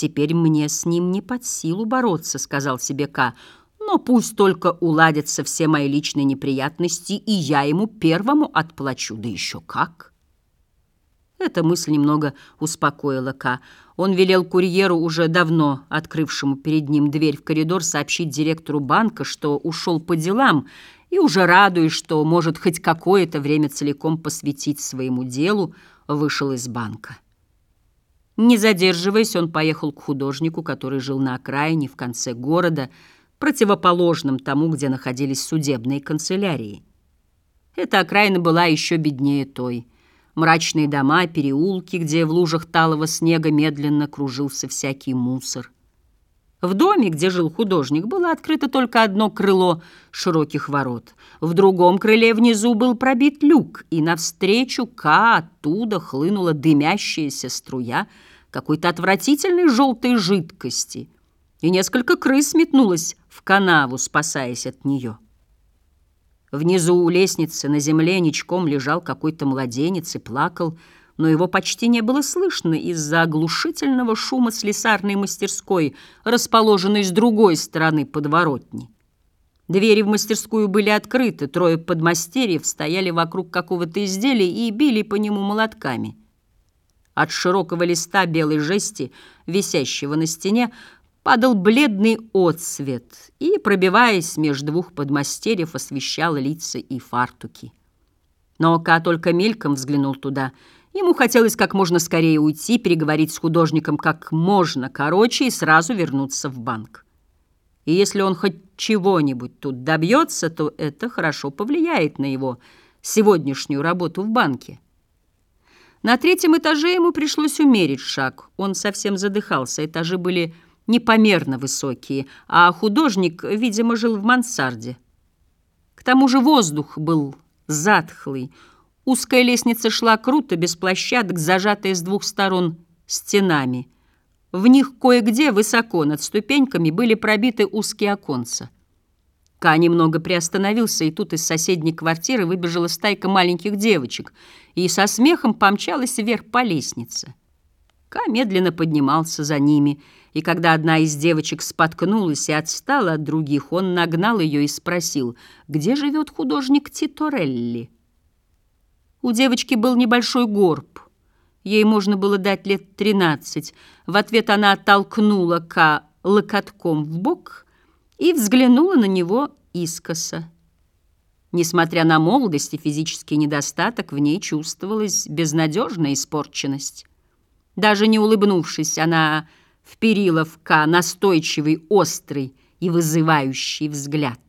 «Теперь мне с ним не под силу бороться», — сказал себе Ка. «Но пусть только уладятся все мои личные неприятности, и я ему первому отплачу, да еще как». Эта мысль немного успокоила Ка. Он велел курьеру, уже давно открывшему перед ним дверь в коридор, сообщить директору банка, что ушел по делам, и уже радуясь, что может хоть какое-то время целиком посвятить своему делу, вышел из банка. Не задерживаясь, он поехал к художнику, который жил на окраине в конце города, противоположном тому, где находились судебные канцелярии. Эта окраина была еще беднее той. Мрачные дома, переулки, где в лужах талого снега медленно кружился всякий мусор. В доме, где жил художник, было открыто только одно крыло широких ворот. В другом крыле внизу был пробит люк, и навстречу Ка оттуда хлынула дымящаяся струя — какой-то отвратительной желтой жидкости, и несколько крыс метнулось в канаву, спасаясь от нее. Внизу у лестницы на земле ничком лежал какой-то младенец и плакал, но его почти не было слышно из-за оглушительного шума слесарной мастерской, расположенной с другой стороны подворотни. Двери в мастерскую были открыты, трое подмастерьев стояли вокруг какого-то изделия и били по нему молотками. От широкого листа белой жести, висящего на стене, падал бледный отсвет и, пробиваясь между двух подмастерьев, освещал лица и фартуки. Но Ка только мельком взглянул туда. Ему хотелось как можно скорее уйти, переговорить с художником как можно короче и сразу вернуться в банк. И если он хоть чего-нибудь тут добьется, то это хорошо повлияет на его сегодняшнюю работу в банке. На третьем этаже ему пришлось умерить шаг. Он совсем задыхался, этажи были непомерно высокие, а художник, видимо, жил в мансарде. К тому же воздух был затхлый. Узкая лестница шла круто, без площадок, зажатая с двух сторон стенами. В них кое-где высоко над ступеньками были пробиты узкие оконца. Ка немного приостановился, и тут из соседней квартиры выбежала стайка маленьких девочек и со смехом помчалась вверх по лестнице. Ка медленно поднимался за ними, и когда одна из девочек споткнулась и отстала от других, он нагнал ее и спросил, где живет художник Титорелли. У девочки был небольшой горб. Ей можно было дать лет тринадцать. В ответ она оттолкнула Ка локотком в бок — и взглянула на него искоса. Несмотря на молодость и физический недостаток, в ней чувствовалась безнадежная испорченность. Даже не улыбнувшись, она вперила в Ка настойчивый, острый и вызывающий взгляд.